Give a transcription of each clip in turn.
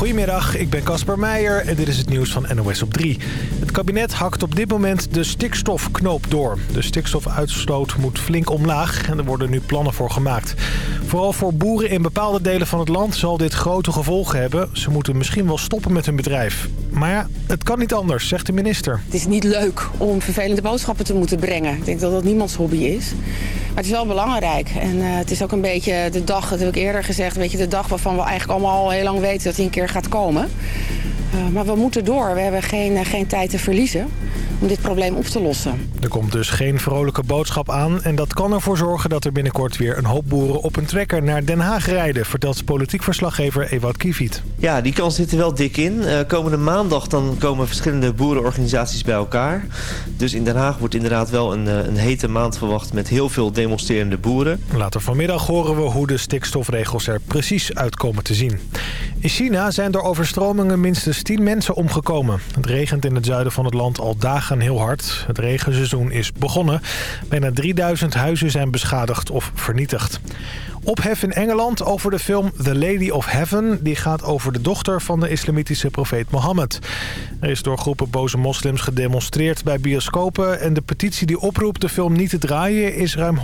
Goedemiddag, ik ben Casper Meijer en dit is het nieuws van NOS op 3. Het kabinet hakt op dit moment de stikstofknoop door. De stikstofuitstoot moet flink omlaag en er worden nu plannen voor gemaakt. Vooral voor boeren in bepaalde delen van het land zal dit grote gevolgen hebben. Ze moeten misschien wel stoppen met hun bedrijf. Maar ja, het kan niet anders, zegt de minister. Het is niet leuk om vervelende boodschappen te moeten brengen. Ik denk dat dat niemands hobby is. Het is wel belangrijk. En uh, het is ook een beetje de dag, dat heb ik eerder gezegd... Weet je, de dag waarvan we eigenlijk allemaal al heel lang weten dat hij een keer gaat komen. Uh, maar we moeten door. We hebben geen, uh, geen tijd te verliezen om dit probleem op te lossen. Er komt dus geen vrolijke boodschap aan... en dat kan ervoor zorgen dat er binnenkort weer een hoop boeren op een trekker naar Den Haag rijden... vertelt politiek verslaggever Ewout Kieviet. Ja, die kans zit er wel dik in. Uh, komende maandag dan komen verschillende boerenorganisaties bij elkaar. Dus in Den Haag wordt inderdaad wel een, een hete maand verwacht... met heel veel demonstrerende boeren. Later vanmiddag horen we hoe de stikstofregels er precies uitkomen te zien. In China zijn door overstromingen minstens 10 mensen omgekomen. Het regent in het zuiden van het land al dagen heel hard. Het regenseizoen is begonnen. Bijna 3000 huizen zijn beschadigd of vernietigd. Ophef in Engeland over de film The Lady of Heaven. Die gaat over de dochter van de islamitische profeet Mohammed. Er is door groepen boze moslims gedemonstreerd bij bioscopen... en de petitie die oproept de film niet te draaien... is ruim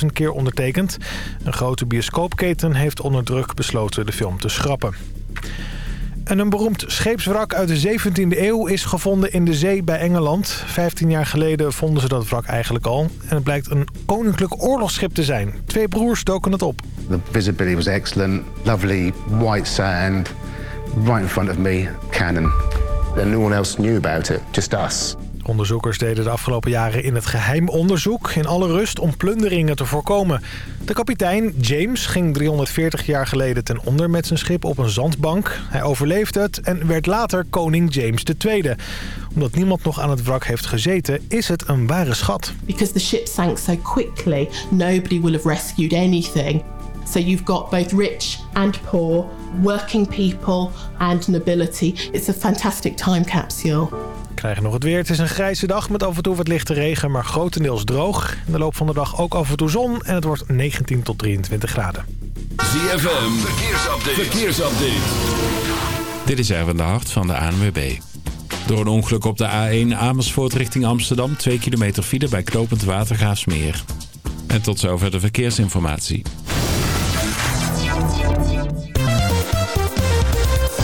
120.000 keer ondertekend. Een grote bioscoopketen heeft onder druk besloten de film te schrappen. En een beroemd scheepswrak uit de 17e eeuw is gevonden in de zee bij Engeland. 15 jaar geleden vonden ze dat wrak eigenlijk al. En het blijkt een koninklijk oorlogsschip te zijn. Twee broers doken het op. The visibility was excellent. Lovely white sand. Right in front of me, cannon. And no one else knew about it, just us. Onderzoekers deden de afgelopen jaren in het geheim onderzoek in alle rust om plunderingen te voorkomen. De kapitein, James, ging 340 jaar geleden ten onder met zijn schip op een zandbank. Hij overleefde het en werd later koning James II. Omdat niemand nog aan het wrak heeft gezeten, is het een ware schat. Because the ship sank so quickly, nobody will have rescued anything. So you've got both rich and poor, working people and nobility. It's a fantastic time capsule. We krijgen nog het weer. Het is een grijze dag met af en toe wat lichte regen, maar grotendeels droog. In de loop van de dag ook af en toe zon en het wordt 19 tot 23 graden. ZFM, verkeersupdate. verkeersupdate. Dit is Erwin de Hart van de ANWB. Door een ongeluk op de A1 Amersfoort richting Amsterdam... 2 kilometer file bij Knopend Watergaasmeer. En tot zover de verkeersinformatie.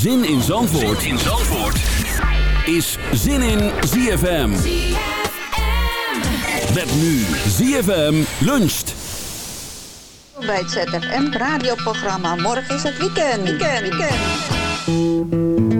Zin in Zandvoort, zin in Zandvoort. is Zin in ZFM. ZFM. Met nu ZFM luncht. Bij het ZFM radioprogramma. Morgen is het weekend. Weekend, weekend.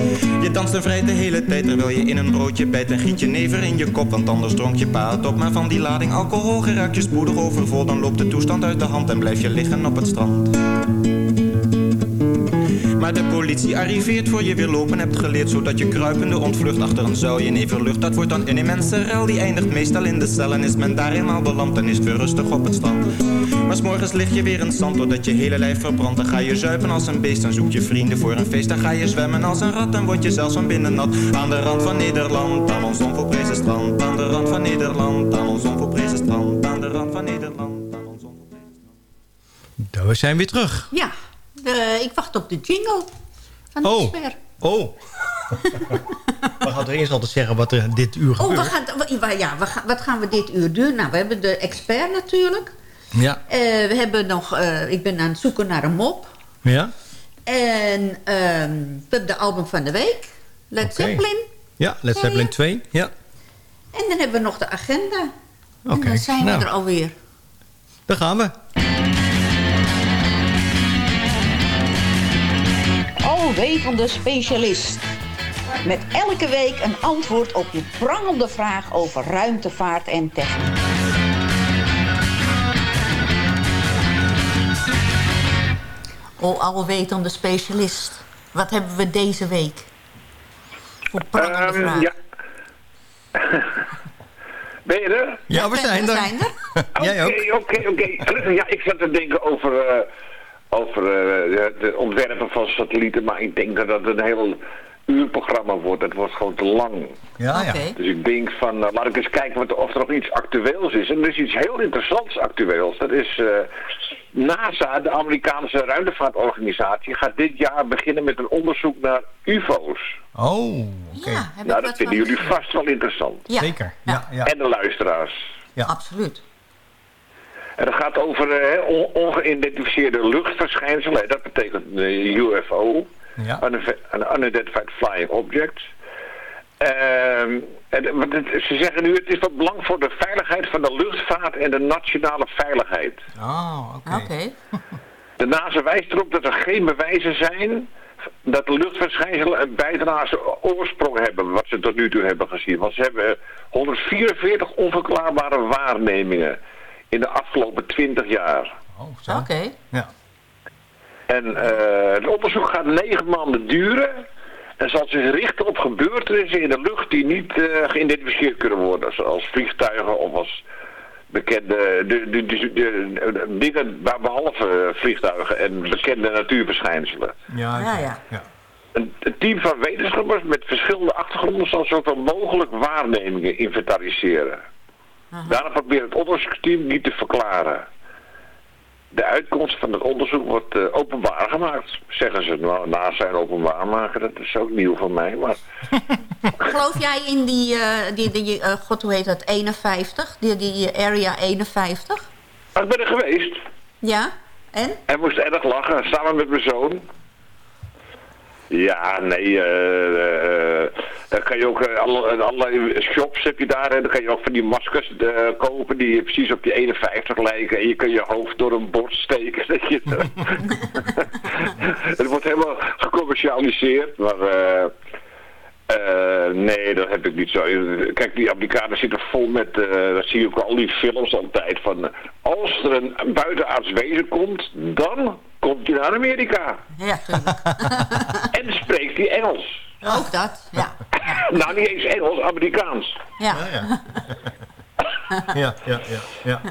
Je danst en vrij de hele tijd, terwijl je in een broodje bijt. En giet je never in je kop, want anders dronk je pa het op. Maar van die lading alcohol geraakt je spoedig overvol. Dan loopt de toestand uit de hand en blijf je liggen op het strand. Maar de politie arriveert voor je weer lopen hebt geleerd Zodat je kruipende ontvlucht achter een zuilje in lucht. Dat wordt dan een immense rel, die eindigt meestal in de cel En is men daar eenmaal beland, dan is het weer rustig op het strand. Maar s'morgens lig je weer in zand, doordat je hele lijf verbrandt. Dan ga je zuipen als een beest, dan zoek je vrienden voor een feest. Dan ga je zwemmen als een rat, dan word je zelfs van binnen nat. Aan de rand van Nederland, aan ons onvolprezen strand. Aan de rand van Nederland, aan ons onvolprezen strand. Aan de rand van Nederland, aan ons onvolprezen strand. We zijn weer terug. Ja. De, ik wacht op de jingle van de oh. expert. Oh. we gaan er eerst altijd zeggen wat er dit uur gebeurt. Oh, we gaan, we, ja, we gaan, wat gaan we dit uur doen? Nou, we hebben de expert natuurlijk. Ja. Uh, we hebben nog, uh, ik ben aan het zoeken naar een mop. Ja. En uh, we hebben de album van de week. Led okay. Zeppelin. Ja, Led Zeppelin 2. Ja. En dan hebben we nog de agenda. Oké. Okay. En dan zijn nou. we er alweer. Daar gaan we. Alwetende specialist. Met elke week een antwoord op je prangende vraag over ruimtevaart en techniek. O alwetende specialist, wat hebben we deze week? Voor prangende um, vraag. Ja. Ben je er? Ja, we zijn er. Oké, oké, oké. Ja, ik zat te denken over... Uh, over uh, de ontwerpen van satellieten. Maar ik denk dat het een heel uurprogramma wordt. Het wordt gewoon te lang. Ja, ja. Dus ik denk van, uh, laat ik eens kijken wat, of er nog iets actueels is. En er is iets heel interessants actueels. Dat is uh, NASA, de Amerikaanse ruimtevaartorganisatie, gaat dit jaar beginnen met een onderzoek naar ufo's. Oh, oké. Okay. Ja, nou, dat vinden jullie vast wel interessant. Ja. Zeker, ja. ja. En de luisteraars. Ja. Absoluut. En dat gaat over uh, on ongeïdentificeerde luchtverschijnselen. Dat betekent uh, UFO. Ja. Een unidentified flying object. Uh, en, het, ze zeggen nu, het is van belang voor de veiligheid van de luchtvaart en de nationale veiligheid. Ah, oké. Okay. Okay. de NASA wijst erop dat er geen bewijzen zijn dat de luchtverschijnselen een bijdrage oorsprong hebben, wat ze tot nu toe hebben gezien. Want ze hebben 144 onverklaarbare waarnemingen in de afgelopen 20 jaar. Oh, Oké. Okay. Ja. En uh, het onderzoek gaat negen maanden duren. En zal zich richten op gebeurtenissen in de lucht die niet uh, geïdentificeerd kunnen worden. Zoals vliegtuigen of als bekende de, de, de, de dingen behalve vliegtuigen en bekende natuurverschijnselen. Ja, ja. ja. ja. Een, een, team van wetenschappers met verschillende achtergronden zal zoveel mogelijk waarnemingen inventariseren. Aha. Daarom probeert het onderzoeksteam niet te verklaren. De uitkomst van het onderzoek wordt uh, openbaar gemaakt, zeggen ze. Nou, na zijn openbaar maken, dat is ook nieuw voor mij, maar... Geloof jij in die, uh, die, die uh, god hoe heet dat, 51? Die, die Area 51? ik ben er geweest. Ja, en? En moest erg lachen, samen met mijn zoon. Ja, nee, uh, dan kan je ook, uh, alle, allerlei shops heb je daar, en dan kan je ook van die maskers uh, kopen die precies op je 51 lijken. En je kan je hoofd door een bord steken. Dat je, het wordt helemaal gecommercialiseerd, maar nee, dat heb ik niet zo. Kijk, die Amerikanen zitten vol met, dat zie je ook al die films altijd, van als er een buitenaards wezen komt, dan komt hij naar Amerika. Ja, en spreekt hij Engels. Ook dat, ja. nou, niet eens Engels, Amerikaans. Ja. Ja, ja, ja. ja, ja, ja.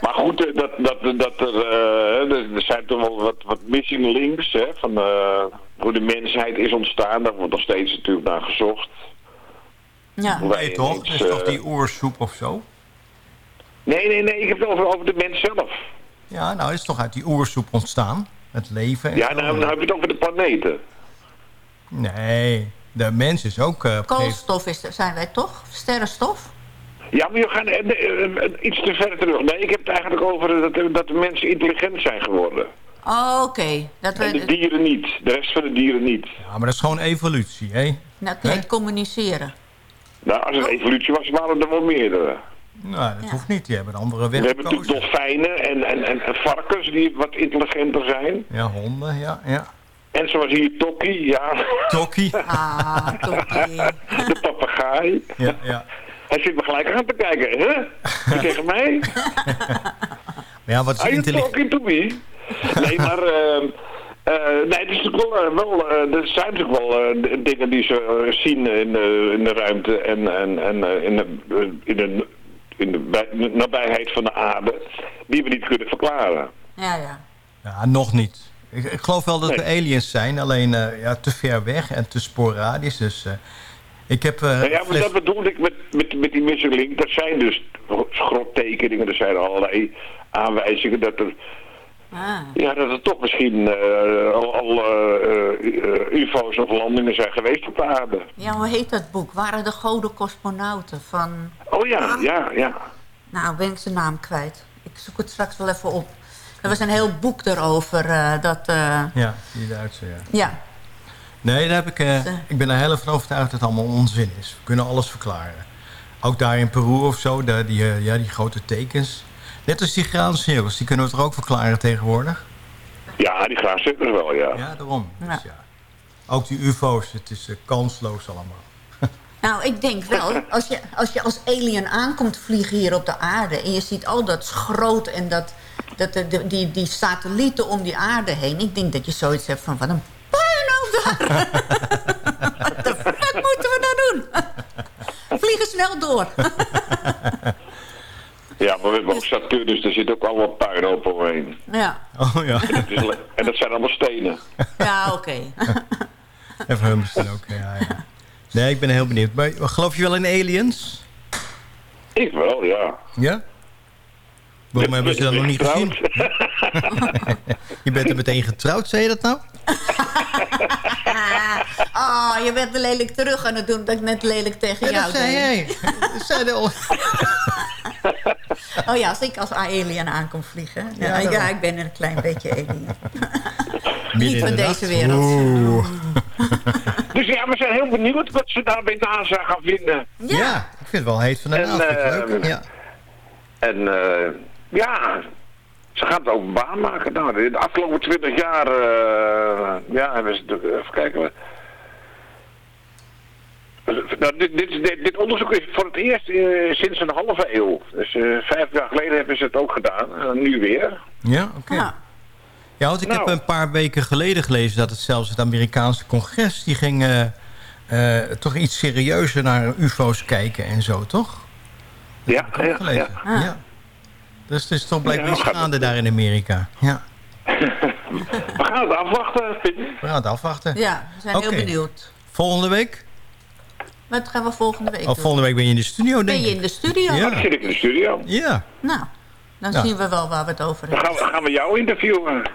Maar goed, dat, dat, dat er, uh, er zijn toch wel wat, wat missing links, hè, van uh, hoe de mensheid is ontstaan. Daar wordt nog steeds natuurlijk naar gezocht. Ja. Nee, toch? Dat is uh, toch die oorsoep of zo? Nee, nee, nee, ik heb het over, over de mens zelf. Ja, nou is toch uit die oersoep ontstaan? Het leven. En ja, nou, dan heb je het over de planeten. Nee, de mens is ook... Uh, Koolstof is, zijn wij toch? Sterrenstof? Ja, maar je gaat eh, eh, iets te ver terug. Nee, ik heb het eigenlijk over dat, de- dat de mensen intelligent zijn geworden. Oh, oké. Dat En de we... dieren niet. De rest van de dieren niet. Ja, maar dat is gewoon evolutie, hè? Nou, het heet communiceren. Nou, als het evolutie was, waren er wel meerdere. Nou, dat hoeft niet. Die hebben een andere weg We hebben gekozen. natuurlijk dolfijnen en, en, en, en varkens die wat intelligenter zijn. Ja, honden, ja, ja. En zoals hier Tokkie, ja. Tokkie. Ah, Tokkie. De papegaai. Ja, ja. Hij zit me gelijk aan te kijken, hè? En tegen mij? Maar ja, wat is Are you intelligent? talking to me? Nee, maar... eh, eh, nee, het is natuurlijk wel... eh, wel eh, er zijn natuurlijk wel eh, d- dingen die ze zien in, de- in de ruimte en, en, en eh, in, de, in, de, in de bij- nabijheid van de aarde... die we niet kunnen verklaren. Ja, ja. Ja, nog niet. Ik, ik geloof wel dat Nee. er aliens zijn, alleen eh, ja, te ver weg en te sporadisch. Dus eh, ik heb... eh, Nou ja, maar dat bedoelde ik met, met, met die missing link. Dat zijn dus schrottekeningen, er zijn allerlei aanwijzingen dat er... Ah. Ja, dat er toch misschien eh, al, al eh, eh, ufo's of landingen zijn geweest op de aarde. Ja, hoe heet dat boek? Waren de goden cosmonauten van... Oh ja, ja, ja. Nou, ben ik zijn naam kwijt. Ik zoek het straks wel even op. Er was een heel boek erover. eh, dat, eh, Ja, die Duitse, ja. ja. Nee, daar heb ik, eh, ik ben er heel van overtuigd dat het allemaal onzin is. We kunnen alles verklaren. Ook daar in Peru of zo, daar, die, ja, die grote tekens. Net als die graansneeuwers, die kunnen we toch ook verklaren tegenwoordig? Ja, die graafzitters wel, ja. Ja, daarom. Ja. Dus ja. Ook die ufo's, het is kansloos allemaal. Nou, ik denk wel, als je, als je als alien aankomt vliegen hier op de aarde... en je ziet al dat schroot en dat, dat de, de- die, die satellieten om die aarde heen... ik denk dat je zoiets hebt van, wat een puinhoop daar. Wat de fuck moeten we nou doen? Vliegen snel door. Ja, maar we hebben ook Saturnus, daar zit ook allemaal puinhoop omheen. ja, Oh ja, is en dat zijn allemaal stenen. ja oké. even Humberstone ook. Ja, ja. Nee, ik ben heel benieuwd. Maar geloof je wel in aliens? Ik wel, ja. Ja? Waarom hebben ze dat nog niet gezien? Je bent er meteen getrouwd, zei je dat nou? Ah, je bent lelijk terug aan het doen dat ik net lelijk tegen Ja, jou dat zei jij. Dat zei al- Oh ja, als ik als alien aankom vliegen. Ja, Ja, ja, daarom. ik ben een klein beetje alien. Niet in van de deze wereld. Oeh. Dus ja, we zijn heel benieuwd wat ze daar bij NASA gaan vinden. Ja. ik vind het wel heet van de En, ik eh, leuk. Ja. En eh, ja, ze gaan het ook baan maken. Nou, de afgelopen twintig jaar, eh, ja, hebben ze, even kijken. Nou, dit, dit, dit, dit onderzoek is voor het eerst eh, sinds een halve eeuw. Dus eh, vijf jaar geleden hebben ze het ook gedaan. En nu weer. Ja, oké. Ja. Ja, want ik heb Nou. een paar weken geleden gelezen... dat het zelfs het Amerikaanse congres... die ging toch iets serieuzer naar ufo's kijken en zo, toch? Ja, ja, ja. Dus het is toch blijkbaar Ja, gaande daar in Amerika. Ja, We gaan het afwachten. We gaan het afwachten. Ja, we zijn heel benieuwd. Volgende week? Wat gaan we volgende week Of doen? volgende week ben je in de studio, Ben denk je ik. in de studio? Ja. Dan zit ik in de studio. Ja. Nou, dan Ja. zien we wel waar we het over Dan hebben. gaan we, gaan we jou interviewen.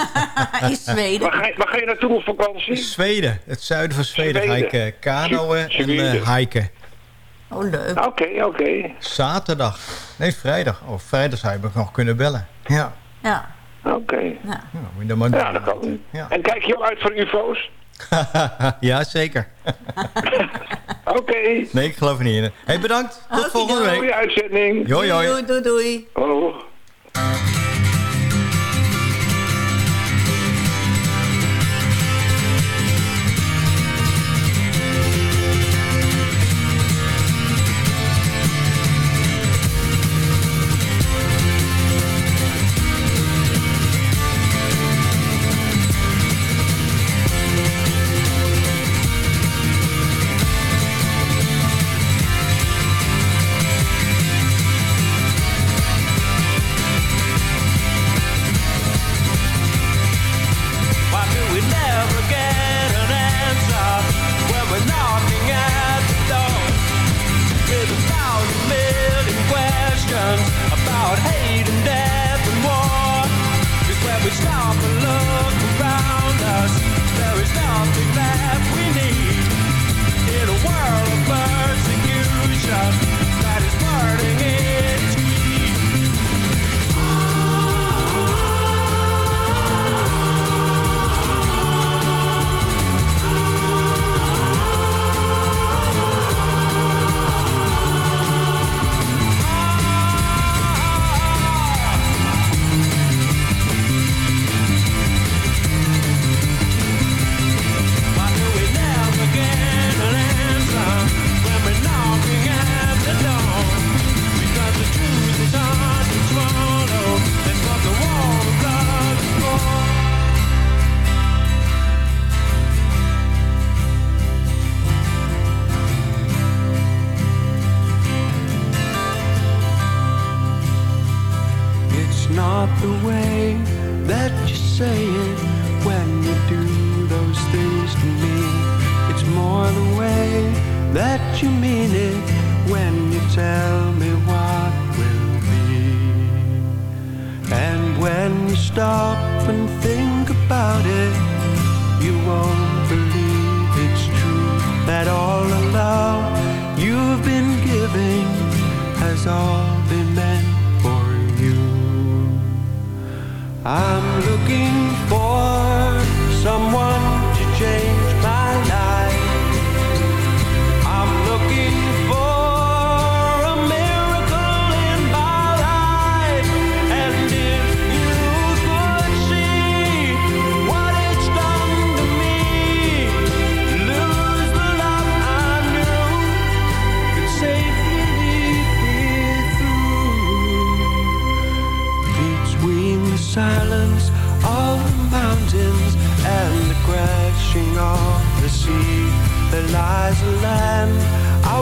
in Zweden. Waar ga, je, waar ga je naartoe op vakantie? Zweden, het zuiden van Zweden. Ga ik Zweden. kanoën en Zweden. eh, hiken. Oh, leuk. Oké, oké. Zaterdag. Nee, vrijdag. Oh, vrijdag zou je me nog kunnen bellen. Ja. Ja. Oké. Ja. Ja, Ja, doen. dat kan. Ja. En kijk je al uit voor ufo's? ja, zeker. Oké. Nee, ik geloof er niet in. Hey, bedankt. Tot volgende week. Goeie uitzending. Joi, joi. Doei, doei, doei. Hallo.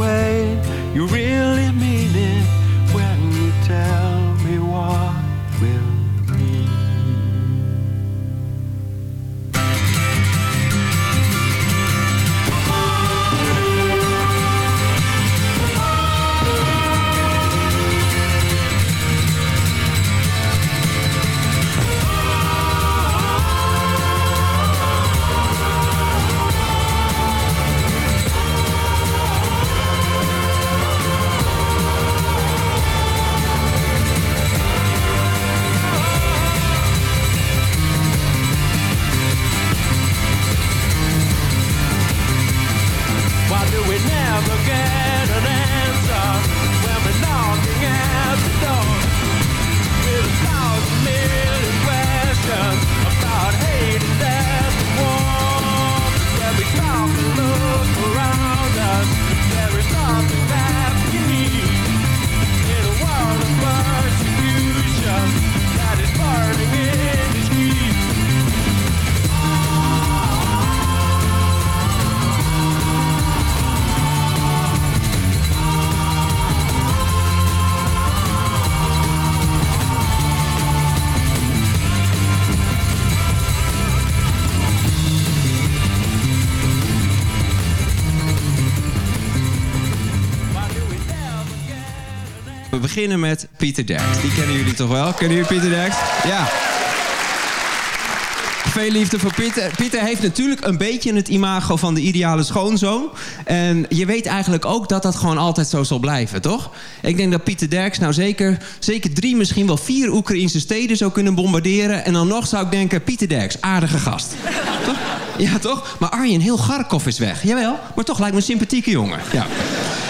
More the way. You really never get beginnen met Pieter Derks. Die kennen jullie toch wel? Kennen jullie Pieter Derks? Ja. Veel liefde voor Pieter. Pieter heeft natuurlijk een beetje het imago van de ideale schoonzoon. En je weet eigenlijk ook dat dat gewoon altijd zo zal blijven, toch? Ik denk dat Pieter Derks nou zeker, zeker drie, misschien wel vier Oekraïnse steden zou kunnen bombarderen. En dan nog zou ik denken, Pieter Derks, aardige gast. toch? Ja, toch? Maar Arjen, heel Garkov is weg. Jawel, maar toch lijkt me een sympathieke jongen. Ja.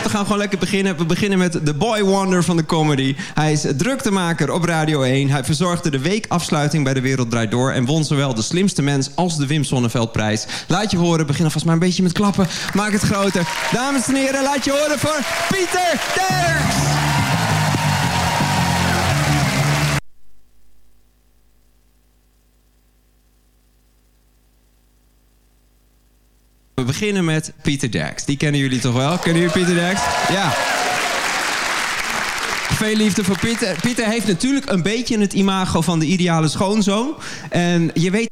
We gaan gewoon lekker beginnen. We beginnen met The Boy Wonder van de comedy. Hij is druktemaker op Radio 1. Hij verzorgde de weekafsluiting bij De Wereld Draait Door... en won zowel de slimste mens als de Wim Sonneveldprijs. Laat je horen. Begin alvast maar een beetje met klappen. Maak het groter. Dames en heren, laat je horen voor Pieter Derks! We beginnen met Pieter Derks. Die kennen jullie toch wel? Kennen jullie Pieter Derks? Ja. Veel liefde voor Pieter. Pieter heeft natuurlijk een beetje het imago van de ideale schoonzoon. En je weet...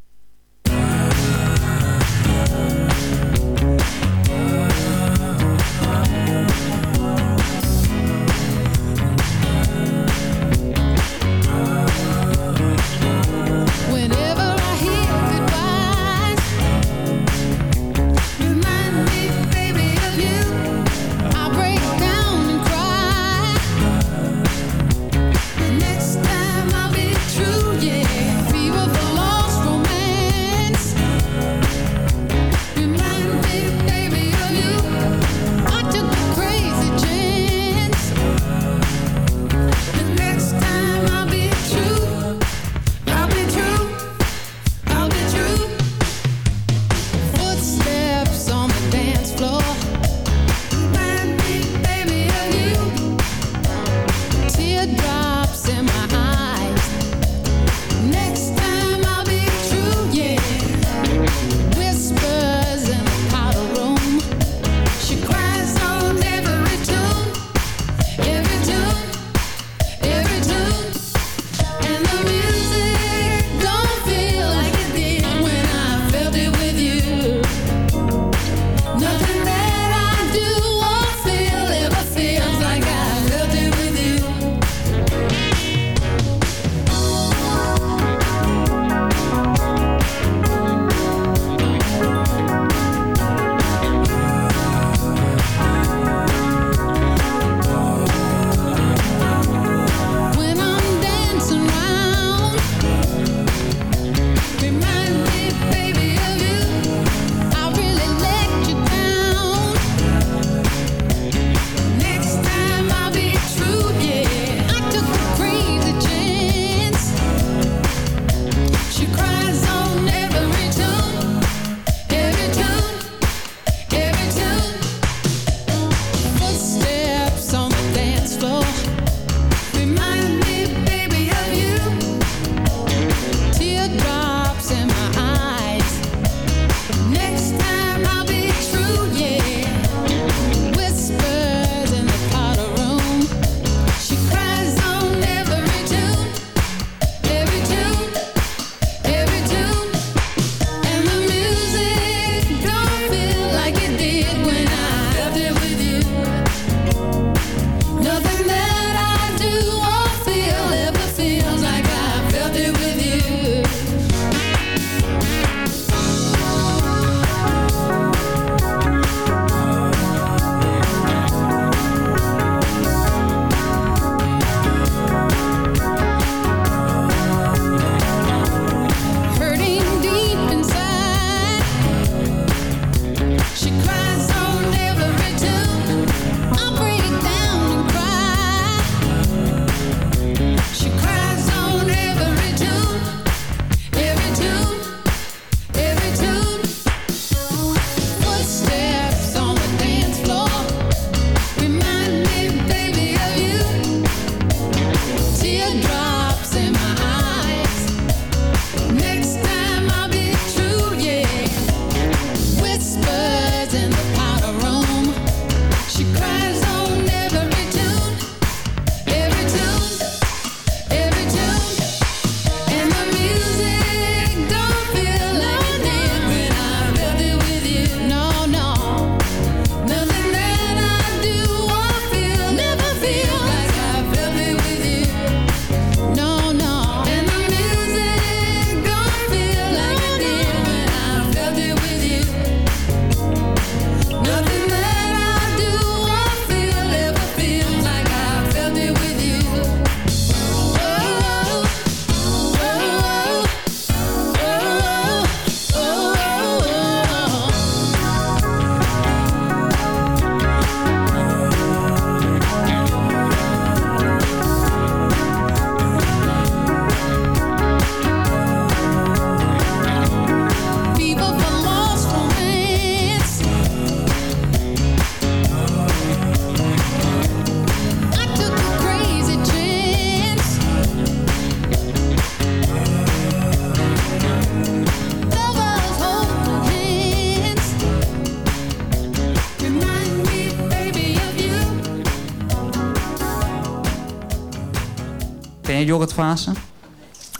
Jorrit Vaassen?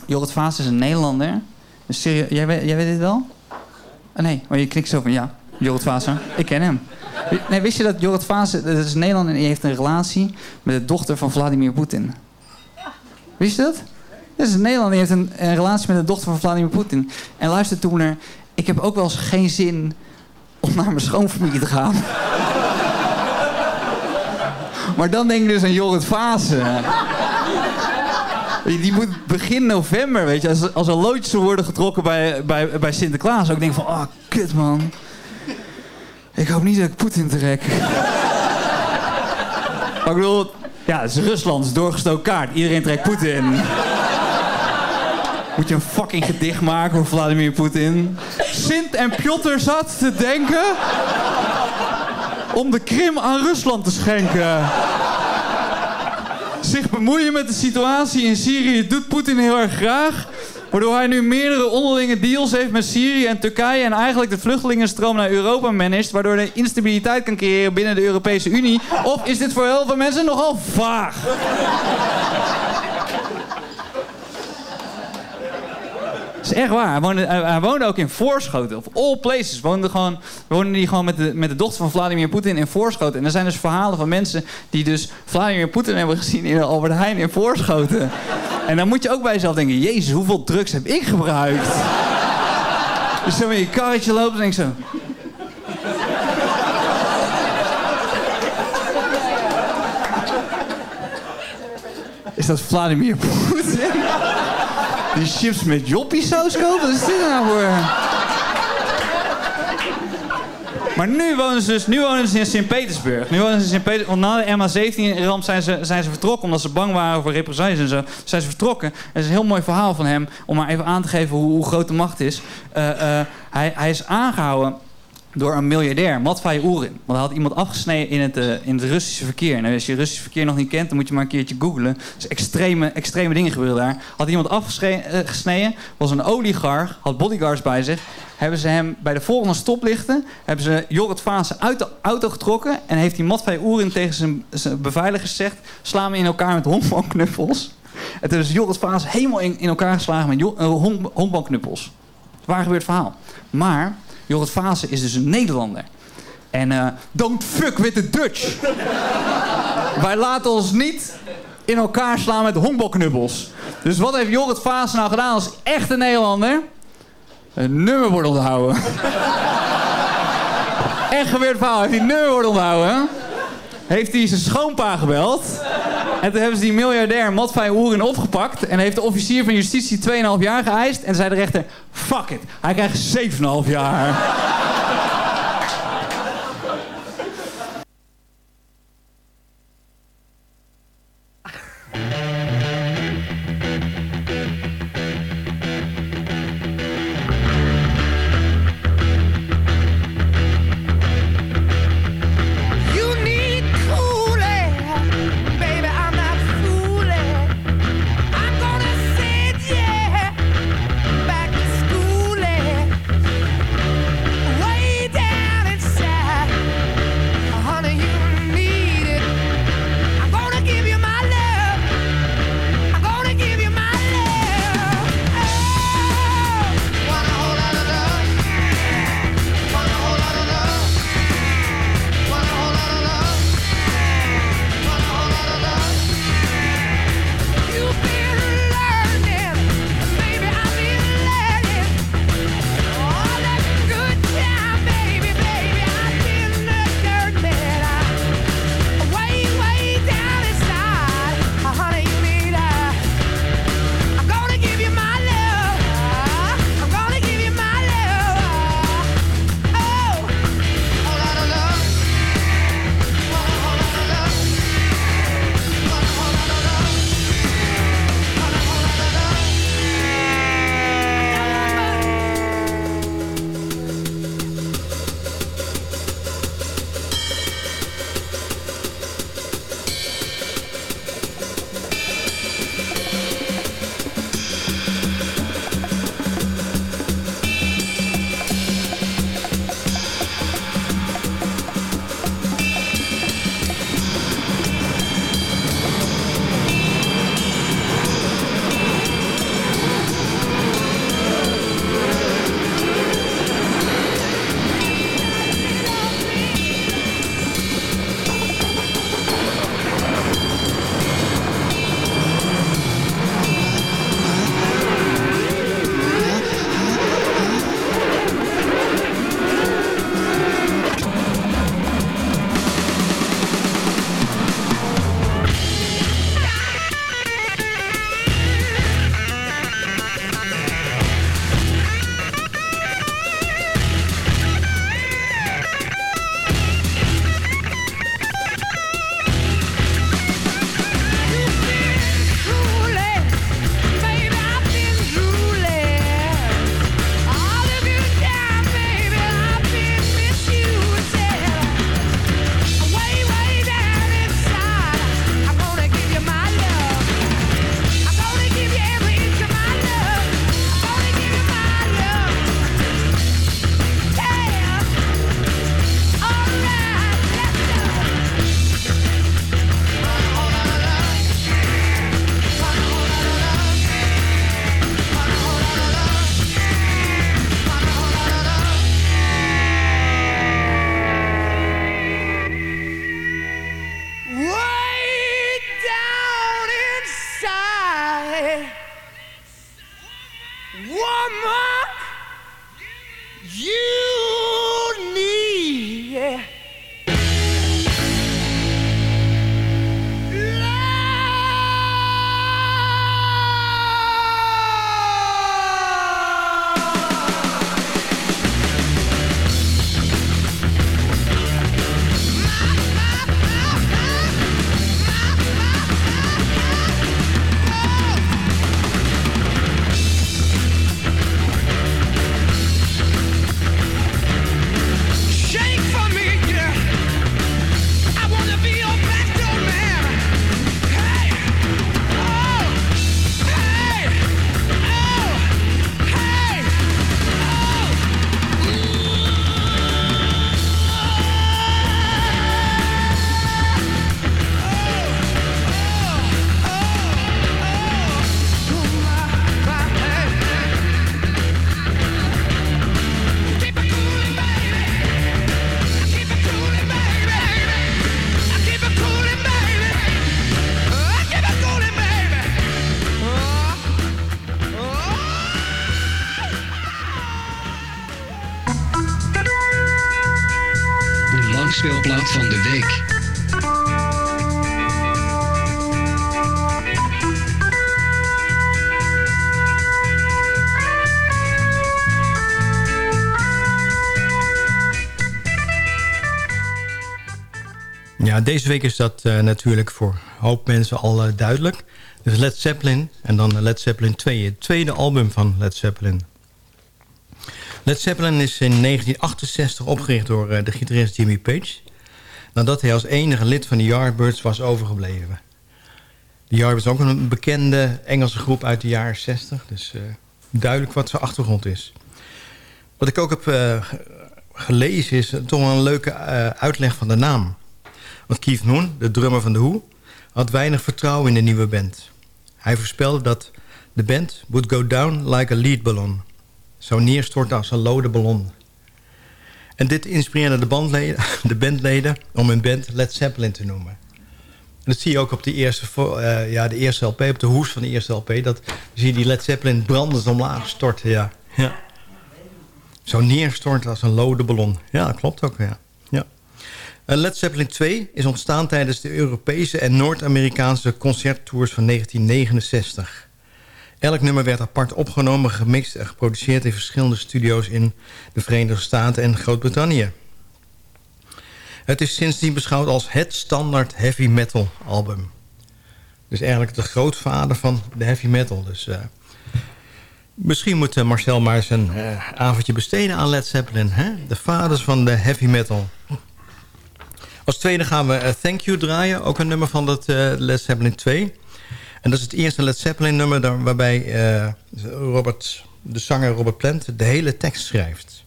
Jorrit Vaassen is een Nederlander. Dus serieus, jij, weet- jij weet dit wel? Ah, nee, maar je knikt zo van ja, Jorrit Vaassen. Ik ken hem. Nee, wist je dat Jorrit Vaassen, dat is Nederlander en die heeft een relatie met de dochter van Vladimir Poetin? Wist je dat? Dat is een Nederlander die heeft een, relatie met de dochter van Vladimir Poetin. En luister toen naar, ik heb ook wel eens geen zin om naar mijn schoonfamilie te gaan. maar dan denk ik dus aan Jorrit Vaassen. Die moet begin november, weet je, als, als er loodjes worden getrokken bij, bij, bij Sinterklaas. Ook denk van, ah, kut man. Ik hoop niet dat ik Poetin trek. maar ik bedoel, ja, het is Rusland, het is doorgestoken kaart. Iedereen trekt Poetin. Moet je een fucking gedicht maken voor Vladimir Poetin? Sint en Piotr zat te denken om de Krim aan Rusland te schenken. Zich bemoeien met de situatie in Syrië doet Poetin heel erg graag. Waardoor hij nu meerdere onderlinge deals heeft met Syrië en Turkije... en eigenlijk de vluchtelingenstroom naar Europa managt... waardoor hij instabiliteit kan creëren binnen de Europese Unie. Of is dit voor heel veel mensen nogal vaag? Is echt waar. Hij woonde, hij, ook in Voorschoten. Of all places. Woonde hij gewoon met de, met de dochter van Vladimir Poetin in Voorschoten. En er zijn dus verhalen van mensen die dus Vladimir Poetin hebben gezien in Albert Heijn in Voorschoten. En dan moet je ook bij jezelf denken: Jezus, hoeveel drugs heb ik gebruikt? Dus in je karretje loopt en denk zo. Is dat Vladimir Poetin? Die chips met joppiesaus kopen? Wat is dit nou voor... Maar nu wonen ze dus nu wonen ze in Sint-Petersburg. Nu wonen ze in Sint-Petersburg. Want na de MH17-ramp zijn ze, zijn ze vertrokken. Omdat ze bang waren voor represailles en zo. Zijn ze vertrokken. Dat is een heel mooi verhaal van hem. Om maar even aan te geven hoe, hoe groot de macht is. Eh, eh, hij, hij is aangehouden door een miljardair, Matvei Oerin. Want hij had iemand afgesneden in het, eh, in het Russische verkeer. En als je het Russische verkeer nog niet kent, dan moet je maar een keertje googlen. Dus extreme, extreme dingen gebeuren daar. Had iemand afgesneden, was een oligarch, had bodyguards bij zich. Hebben ze hem bij de volgende stoplichten, hebben ze Jorrit Vaassen uit de auto getrokken. En heeft die Matvei Oerin tegen zijn, zijn beveiliger gezegd, sla me in elkaar met honkbalknuppels. En toen is Jorrit Vaassen helemaal in, in elkaar geslagen met eh, honk-. Waar gebeurt het verhaal? Maar Jorrit Vaassen is dus een Nederlander. En eh, don't fuck with the Dutch. Wij laten ons niet in elkaar slaan met honkbalknuppels. Dus wat heeft Jorrit Vaassen nou gedaan als echte Nederlander? Een nummerbord onthouden. Echt gebeurd verhaal. Heeft hij een nummerbord onthouden? Heeft hij zijn schoonpa gebeld? En toen hebben ze die miljardair Matvei Oerin opgepakt. En heeft de officier van justitie 2,5 jaar geëist. En zei de rechter, fuck it. Hij krijgt 7,5 jaar. Ja, deze week is dat uh, natuurlijk voor een hoop mensen al uh, duidelijk. Dus Led Zeppelin en dan Led Zeppelin 2, het tweede album van Led Zeppelin. Led Zeppelin is in 1968 opgericht door de gitarist Jimmy Page... nadat hij als enige lid van de Yardbirds was overgebleven. De Yardbirds is ook een bekende Engelse groep uit de jaren 60... dus duidelijk wat zijn achtergrond is. Wat ik ook heb gelezen is toch wel een leuke uitleg van de naam... Want Keith Moon, de drummer van The Who, had weinig vertrouwen in de nieuwe band. Hij voorspelde dat de band would go down like a lead ballon. Zou neerstorten als een lode ballon. En dit inspireerde de, bandleden, de bandleden om hun band Led Zeppelin te noemen. En dat zie je ook op de eerste, uh, ja, de eerste LP, op de hoes van de eerste LP. Dat zie je die Led Zeppelin brandend omlaag storten. Ja. Ja. Zo neerstorten als een lode ballon. Ja, dat klopt ook, ja. Led Zeppelin 2 is ontstaan tijdens de Europese en Noord-Amerikaanse concerttours van 1969. Elk nummer werd apart opgenomen, gemixt en geproduceerd in verschillende studio's in de Verenigde Staten en Groot-Brittannië. Het is sindsdien beschouwd als het standaard heavy metal album. Dus eigenlijk de grootvader van de heavy metal. Dus, uh, misschien moet Marcel maar uh, avondje besteden aan Led Zeppelin. Hè? De vaders van de heavy metal. Als tweede gaan we uh, Thank You draaien. Ook een nummer van dat uh, Led Zeppelin 2. En dat is het eerste Led Zeppelin nummer... Waarbij uh, Robert, de zanger Robert Plant de hele tekst schrijft.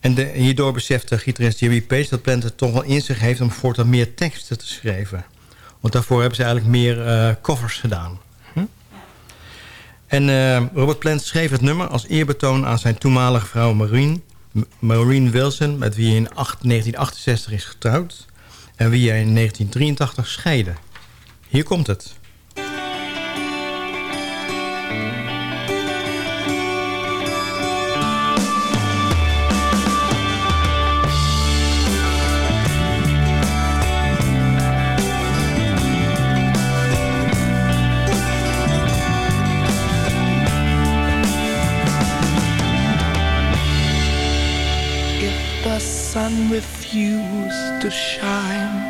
En de, hierdoor beseft de gitarist Jimmy Page... dat Plant het toch wel in zich heeft om voortaan meer teksten te schrijven. Want daarvoor hebben ze eigenlijk meer covers gedaan. Hm? En Robert Plant schreef het nummer als eerbetoon aan zijn toenmalige vrouw Marine... Maureen Wilson, met wie hij in 1968 is getrouwd... en wie hij in 1983 scheidde. Hier komt het. Refused to shine.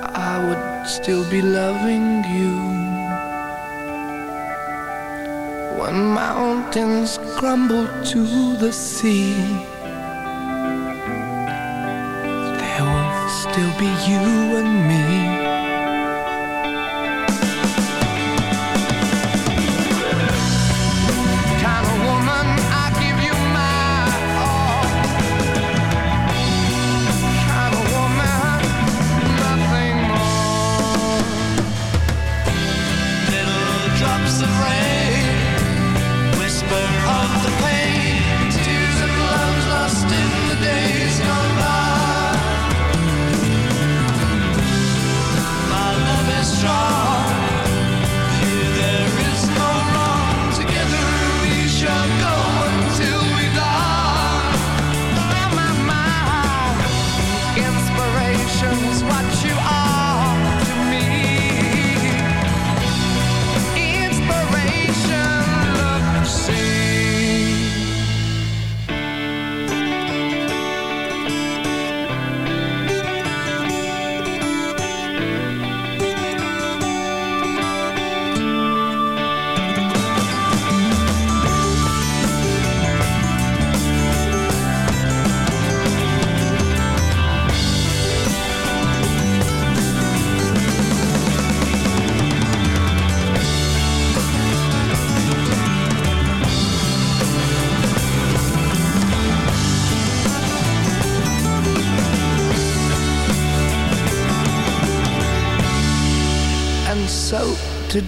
I would still be loving you. When mountains crumble to the sea There will still be you and me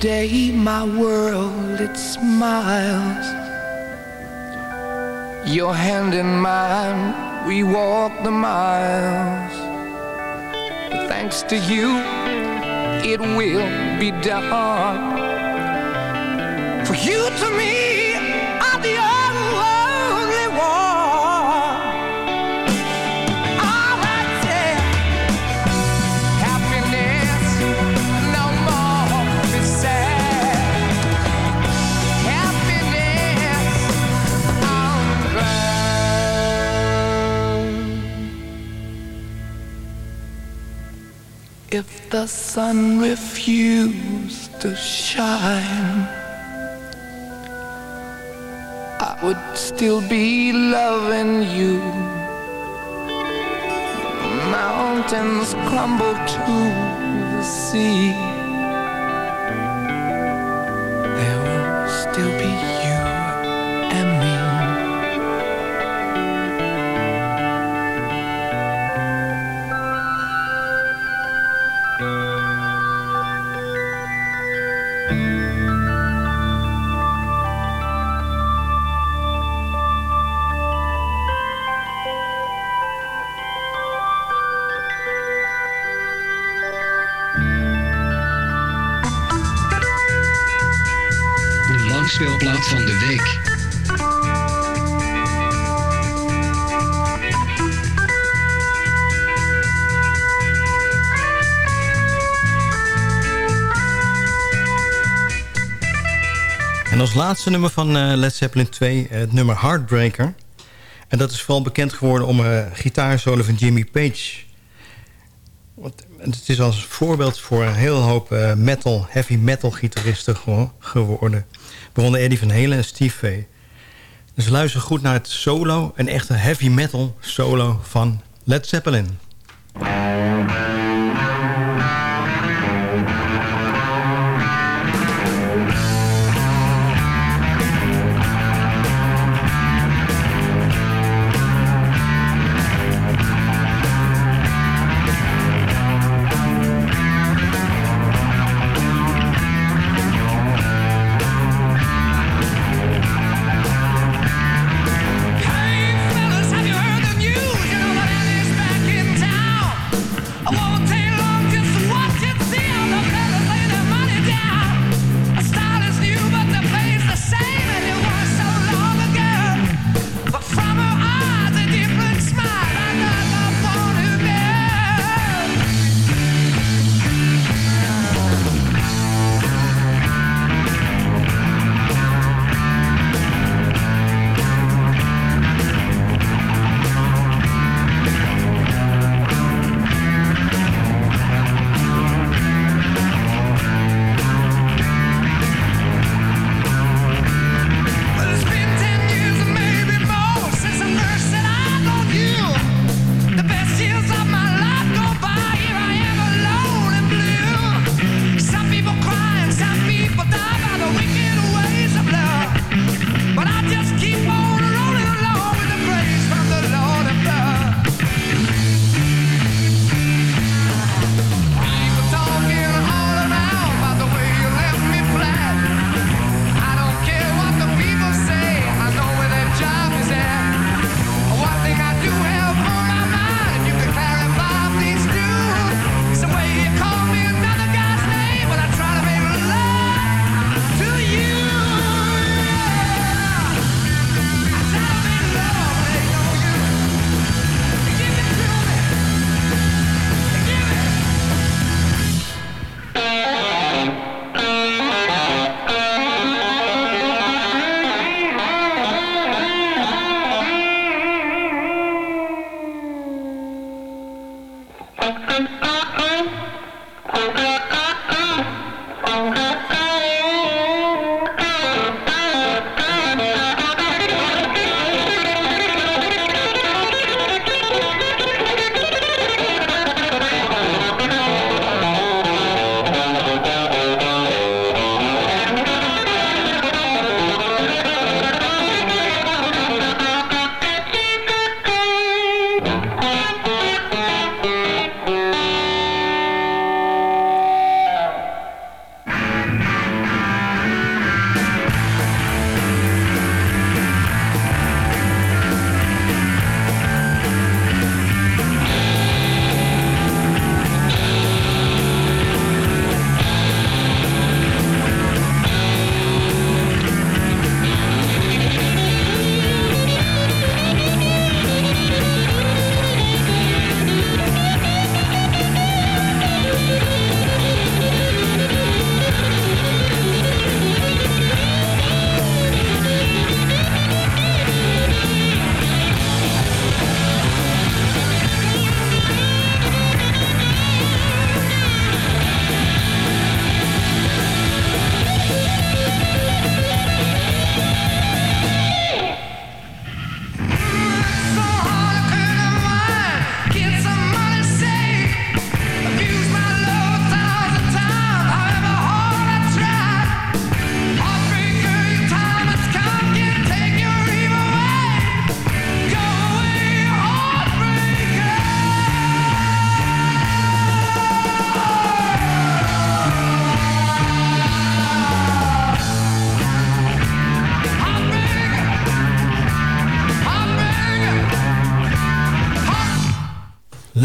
Today my world it smiles. Your hand in mine we walk the miles. Thanks to you it will be done. For you to me the sun refused to shine, I would still be loving you. Mountains crumble to the sea. Langspeelplaat van de week. En als laatste nummer van eh, Led Zeppelin 2, eh, het nummer Heartbreaker. En dat is vooral bekend geworden om een gitaarsolo van Jimmy Page. Het is als voorbeeld voor een heel hoop eh, metal, heavy metal gitaristen gewo- geworden. Waaronder Eddie Van Halen en Steve Vai. Dus luister goed naar het solo, een echte heavy metal solo van Led Zeppelin.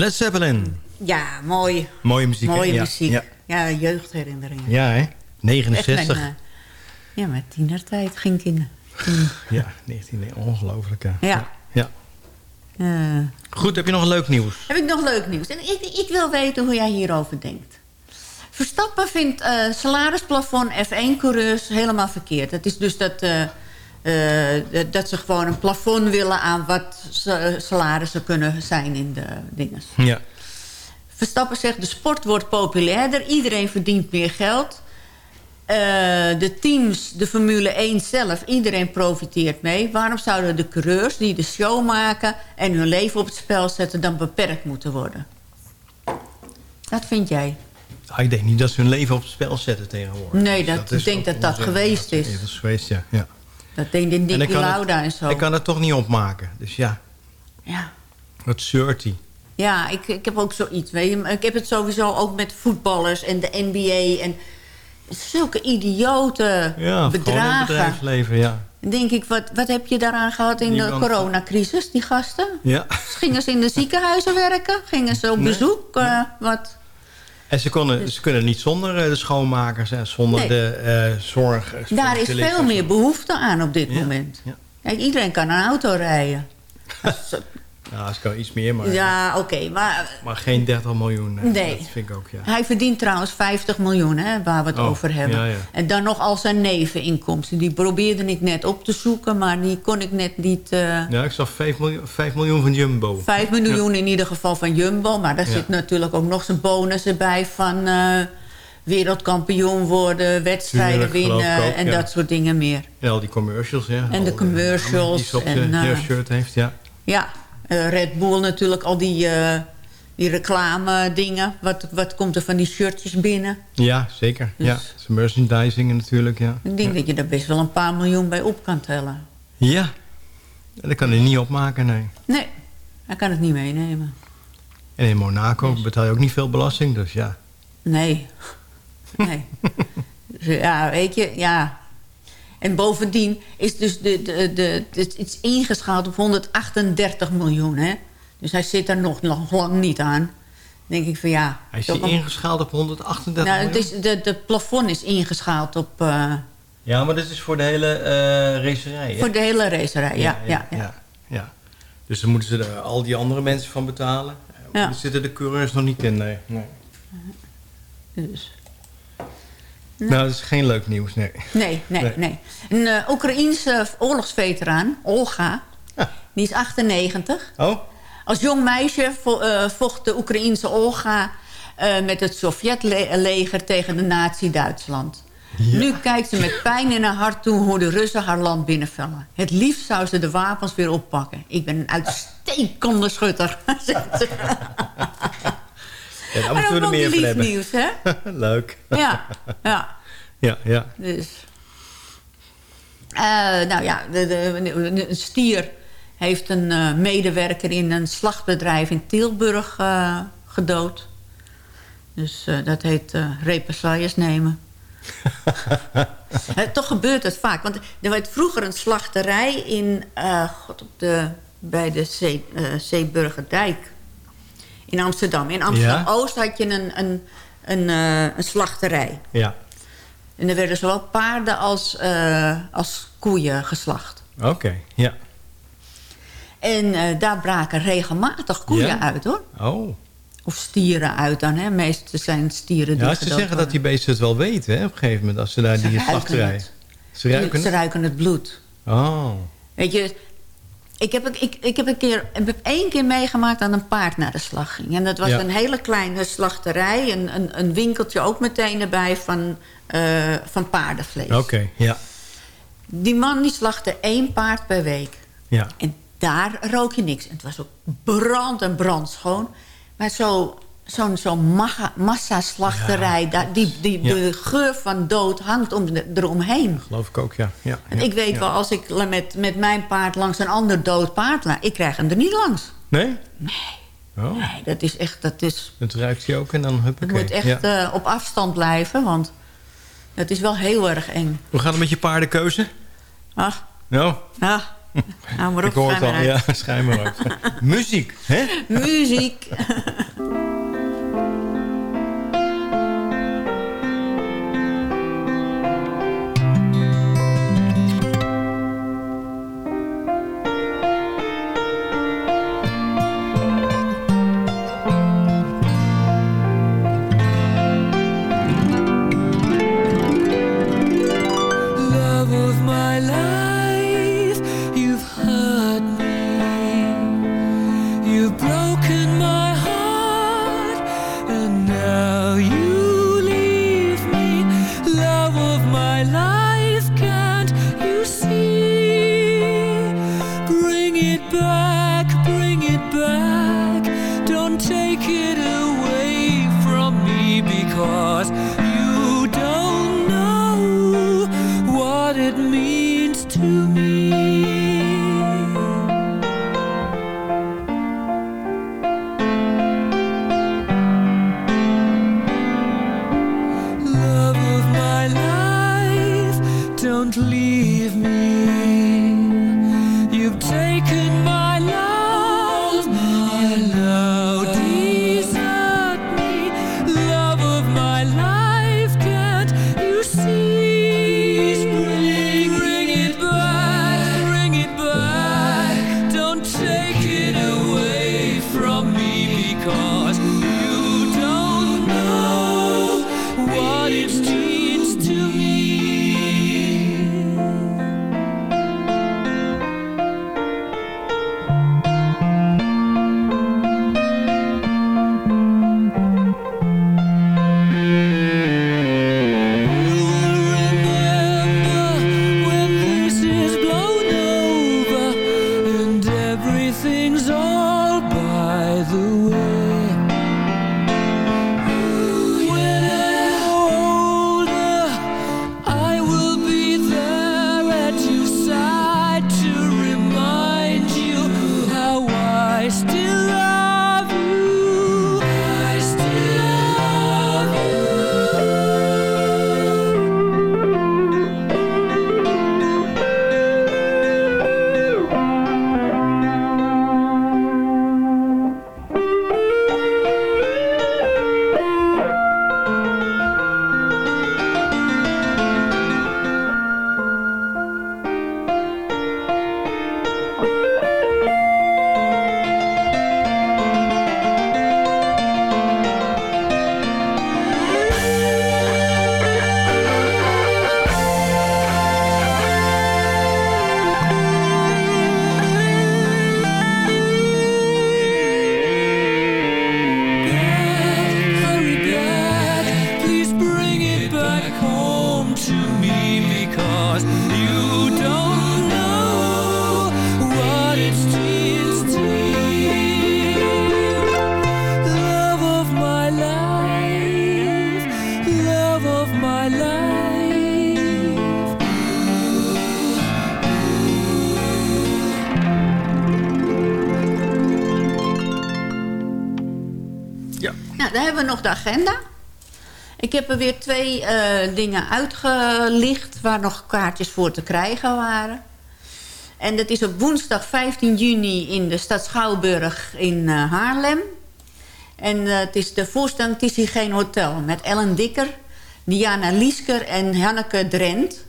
Led Zeppelin. Ja, mooi. Mooie muziek. Mooie Ja, muziek. Ja, Ja, jeugdherinneringen. ja hè? Echt 69. mijn, eh, ja, mijn tienertijd ging in. toen- Ja, 19. nee, Ongelooflijk. hè. Ja. ja. Eh, Goed, heb je nog leuk nieuws? heb ik nog leuk nieuws. En ik, ik wil weten hoe jij hierover denkt. Verstappen vindt eh salarisplafond F1-coureurs helemaal verkeerd. Dat is dus dat, eh, eh, dat- dat ze gewoon een plafond willen... aan wat sa- salarissen kunnen zijn in de dingen. Ja. Verstappen zegt, de sport wordt populairder. Iedereen verdient meer geld. Eh, de teams, de Formule 1 zelf, iedereen profiteert mee. Waarom zouden de coureurs die de show maken... en hun leven op het spel zetten... dan beperkt moeten worden? Dat vind jij? Ah, ik denk niet dat ze hun leven op het spel zetten tegenwoordig. Nee, Dus dat, ik denk dat dat geweest is. Dat is geweest, ja. ja. Dat denk de En ik Nicky het- Lauda en zo. Ik kan het toch niet opmaken. Dus ja. Ja. Wat zeurt hij? Ja, ik, ik heb ook zoiets. Weet je. Maar Ik heb het sowieso ook met voetballers en de NBA. En zulke idiote Ja, bedragen. bedrijfsleven, ja. Dan denk ik, wat, wat heb je daaraan gehad in de coronacrisis, die gasten? Ja. Gingen ze in de ziekenhuizen werken? Gingen ze op Nee. bezoek? Eh, wat? En ze, konden, ze kunnen niet zonder eh, de schoonmakers en zonder Dus- Nee. de eh, zorg. eh, Daar is veel meer behoefte aan op dit moment. ja. Kijk, iedereen kan een auto rijden. Ja, ze kan iets meer, maar, Ja, oké, maar maar geen 30 miljoen. Nee. Dat vind ik ook, ja. hij verdient trouwens 50 miljoen, hè, waar we het Oh, over hebben. ja, ja. En dan nog al zijn neveninkomsten. Die probeerde ik net op te zoeken, maar die kon ik net niet... eh Ja, ik zag 5 miljoen, 5 miljoen van Jumbo. 5 miljoen in ieder geval van Jumbo. Maar daar zit natuurlijk ook nog zijn bonus erbij van eh, wereldkampioen worden, wedstrijden Tuurlijk, winnen ook, en dat soort dingen meer. Ja, al die commercials, ja. En de Al commercials Die op en, zijn eh, shirt heeft, ja. Ja, Red Bull natuurlijk, al die, eh, die reclame dingen. Wat, wat komt er van die shirtjes binnen? Ja, zeker. Dus- Ja, is merchandising natuurlijk, ja. Ik denk dat je daar best wel een paar miljoen bij op kan tellen. Ja. Dat kan hij niet opmaken, nee. Nee, hij kan het niet meenemen. En in Monaco betaal je ook niet veel belasting, dus ja. Nee. Nee. Dus, ja, weet je, ja. En bovendien is dus de, de, de, het is ingeschaald op 138 miljoen, hè. Dus hij zit er nog, nog lang niet aan. Dan denk ik van ja... Hij is toch hier een- ingeschaald op 138 Nou, het miljoen. is, de, de plafond is ingeschaald op... eh, Ja, maar dat is voor de hele eh racerij, hè? voor de hele racerij, ja. ja, ja, ja, ja. Dus dan moeten ze er al die andere mensen van betalen. Ja. Daar zitten de coureurs nog niet in, nee. nee. Dus. Nou, dat is geen leuk nieuws, nee. Nee, nee, Nee. nee. Een eh, Oekraïense oorlogsveteraan, Olga, die is 98. Oh? Als jong meisje vo- eh, vocht de Oekraïense Olga eh, met het Sovjetleger tegen de nazi-Duitsland. Nu kijkt ze met pijn in haar hart toe hoe de Russen haar land binnenvallen. Het liefst zou ze de wapens weer oppakken. Ik ben een uitstekende schutter. Ja, daar Maar moeten we er meer van lief hebben. nieuws, hè? Leuk. Ja, ja. Ja, ja. Dus. Eh, nou ja, de, de, een stier heeft een eh, medewerker in een slachtbedrijf in Tilburg eh, gedood. Dus dat heet represailles nemen. Toch gebeurt het vaak. Want er werd vroeger een slachterij in, God, op de, bij de Zee, Zeeburgerdijk. In Amsterdam. In Amsterdam-Oost had je een, een, een, eh, een slachterij. Ja, En er werden zowel paarden als, eh, als koeien geslacht. oké. Ja. En eh, daar braken regelmatig koeien Ja? uit, hoor. Oh. Of stieren uit dan, hè. Meestal zijn stieren die Ja, ze zeggen dat die beesten het wel weten, hè, op een gegeven moment. Als ze daar Ze die slachterij... Ze ruiken Ze het? ruiken het bloed. Oh. Weet je, ik heb, ik, ik heb, een keer, ik heb één keer meegemaakt dat een paard naar de slag ging. En dat was Ja. een hele kleine slachterij. Een, een, een winkeltje ook meteen erbij van, eh, van paardenvlees. Oké, ja. Die man die slachtte één paard per week. Ja. En daar rook je niks. En het was ook brand en brandschoon. Maar zo- zo'n zo massa- massaslachterij... daar- die, die, Ja. de geur van dood hangt om, eromheen. Geloof ik ook, ja. ja, En ja, ik weet ja. wel, als ik met, met mijn paard langs een ander dood paard... la- ik krijg hem er niet langs. Nee? Nee. Oh, Nee, dat is echt... Dat, is, dat ruikt hij ook en dan huppakee. moet echt Ja. eh, op afstand blijven, want... dat is wel heel erg eng. Hoe gaat het met je paardenkeuze? Ach, Nou, ah, Nou, maar op, Ik hoor het al, ja, schijnbaar ook. Muziek, hè? Muziek. don't agenda. Ik heb er weer twee eh, dingen uitgelicht... waar nog kaartjes voor te krijgen waren. En dat is op woensdag 15 juni in de stad Schouwburg in eh, Haarlem. En eh, het is de voorstelling Het geen hotel... met Ellen Dikker, Diana Liesker en Hanneke Drent.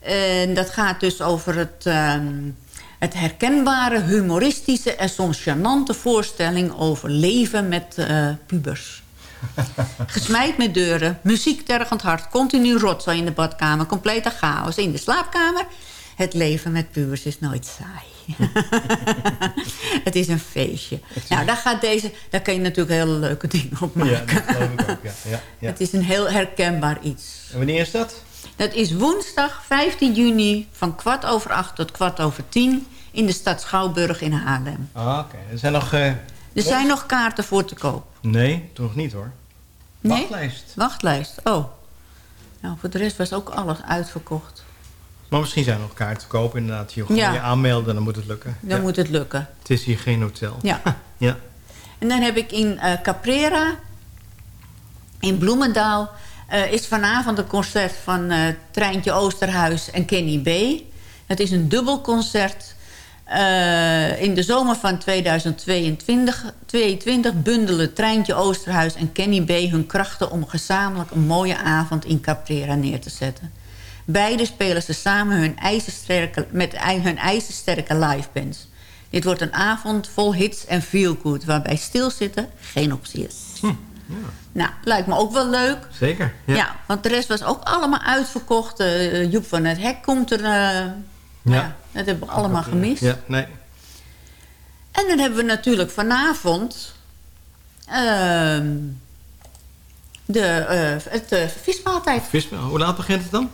En dat gaat dus over het, ehm, het herkenbare, humoristische... en soms charmante voorstelling over leven met pubers. Gesmijd met deuren, muziek tergend hard, continu rotzooi in de badkamer, complete chaos in de slaapkamer. Het leven met pubers is nooit saai. het is een feestje. Nou, daar gaat deze, daar kan je natuurlijk hele leuke dingen op maken. Ja, dat geloof ik ook. Ja, ja, ja. Het is een heel herkenbaar iets. En wanneer is dat? Dat is woensdag 15 juni van kwart over acht tot kwart over tien... in de stad Schouwburg in Haarlem. Ah, oké. Er zijn nog... eh, Er zijn nog kaarten voor te koop. Nee, toch niet hoor. Nee? Wachtlijst. Wachtlijst, oh. Nou, voor de rest was ook alles uitverkocht. Maar misschien zijn er nog kaarten te kopen inderdaad. Je Ja. je aanmelden, dan moet het lukken. Dan Ja. moet het lukken. Het is hier geen hotel. Ja. Ja. En dan heb ik in eh, Caprera, in Bloemendaal... eh, is vanavond een concert van eh, Treintje Oosterhuis en Kenny B. Het is een dubbel Eh, in de zomer van 2022 22 bundelen Treintje Oosterhuis en Kenny B. hun krachten... om gezamenlijk een mooie avond in Caprera neer te zetten. Beide spelen ze samen hun ijzersterke, met hun ijzersterke livebands. Dit wordt een avond vol hits en feelgood... waarbij stilzitten geen optie is. Nou, lijkt me ook wel leuk. Zeker. Ja. want de rest was ook allemaal uitverkocht. Eh, Joep van het Hek komt er... eh, Ja. dat hebben we allemaal gemist. Ja, nee. En dan hebben we natuurlijk vanavond... ehm, de, eh, het eh, vismaaltijd. Visma, hoe laat begint het dan?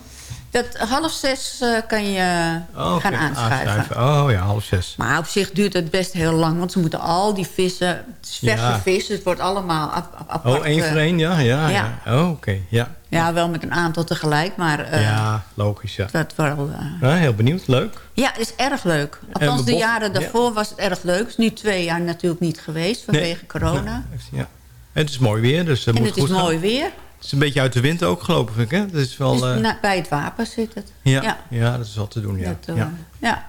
Dat half zes eh, kan je Oh, gaan aanschuiven. Oh ja, half zes. Maar op zich duurt het best heel lang. Want ze moeten al die vissen... Het is verse Ja. vis. Het wordt allemaal ap- ap- apart. Oh, één eh, voor één, ja. Ja, ja. ja. Oh, oké, ja. Ja, wel met een aantal tegelijk. Maar eh, ja, logisch, ja. dat wel... eh, heel benieuwd, leuk. Ja, is erg leuk. Althans, de jaren ja. daarvoor was het erg leuk. Het is nu twee jaar natuurlijk niet geweest vanwege corona. Ja. En het is mooi weer, dus dat en moet het is gaan. mooi weer. Het is een beetje uit de wind ook, geloof ik, hè? Dat is wel... Dus eh, na- bij het wapen zit het. ja, ja. ja. dat is wel te doen, ja. Dat, eh, ja. ja.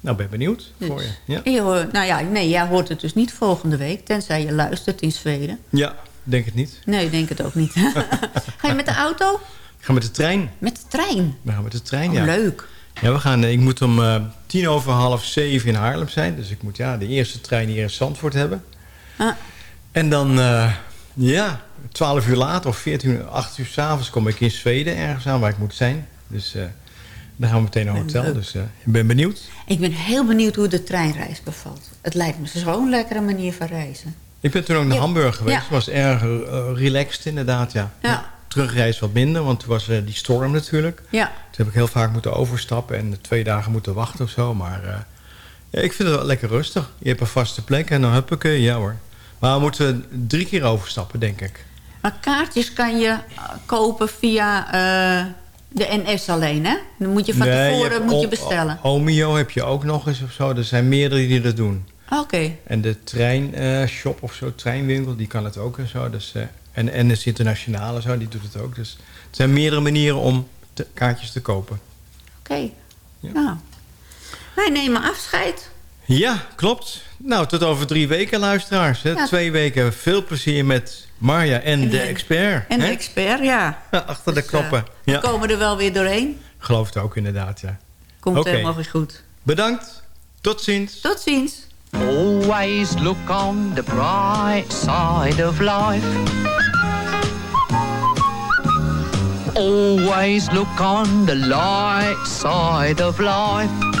Nou, ben benieuwd Dus. voor je. Ja. Je hoort- nou ja, nee, jij hoort het dus niet volgende week. Tenzij je luistert in Zweden. ja, denk het niet. Nee, ik denk het ook niet. Ga je met de auto? Ik ga met de trein. Met de trein? We gaan met de trein, Oh, ja. leuk. Ja, we gaan, eh, ik moet om eh, tien over half zeven in Haarlem zijn. Dus ik moet ja, de eerste trein hier in Zandvoort hebben. Ah. En dan, ja, twaalf uur later of veertien uur, acht uur s'avonds kom ik in Zweden ergens aan waar ik moet zijn. Dus eh, dan gaan we meteen naar een hotel. Leuk. Dus eh, ik ben benieuwd. Ik ben heel benieuwd hoe de treinreis bevalt. Het lijkt me zo'n lekkere manier van reizen. Ik ben toen ook naar Ja. Hamburg geweest. Ja. Het was erg eh, relaxed inderdaad, ja. Ja. Terugreis wat minder, want toen was die storm natuurlijk. Ja. Toen heb ik heel vaak moeten overstappen en twee dagen moeten wachten of zo. Maar ja, ik vind het wel lekker rustig. Je hebt een vaste plek en dan heb ik ja hoor. Maar we moeten drie keer overstappen, denk ik. Maar kaartjes kan je eh, kopen via eh, de NS alleen, hè? Dan moet je van Nee, tevoren moet je bestellen. O- Omeo heb je ook nog eens of zo. Er zijn meerdere die dat doen. Oké. En de treinshop of zo, treinwinkel, die kan het ook en zo. Dus, eh, en NS Internationale zo, die doet het ook. Dus het zijn meerdere manieren om te- kaartjes te kopen. Oké. Nou. Wij nemen afscheid. Ja, klopt. Nou, tot over drie weken, luisteraars. Hè? Ja. Twee weken. Veel plezier met Marja en, de expert. En de expert, ja. Achter de knoppen. We ja, komen er wel weer doorheen. geloof het ook inderdaad, ja. Komt Oké. helemaal weer goed. Bedankt. Tot ziens. Tot ziens. Always look on the bright side of life. Always look on the light side of life.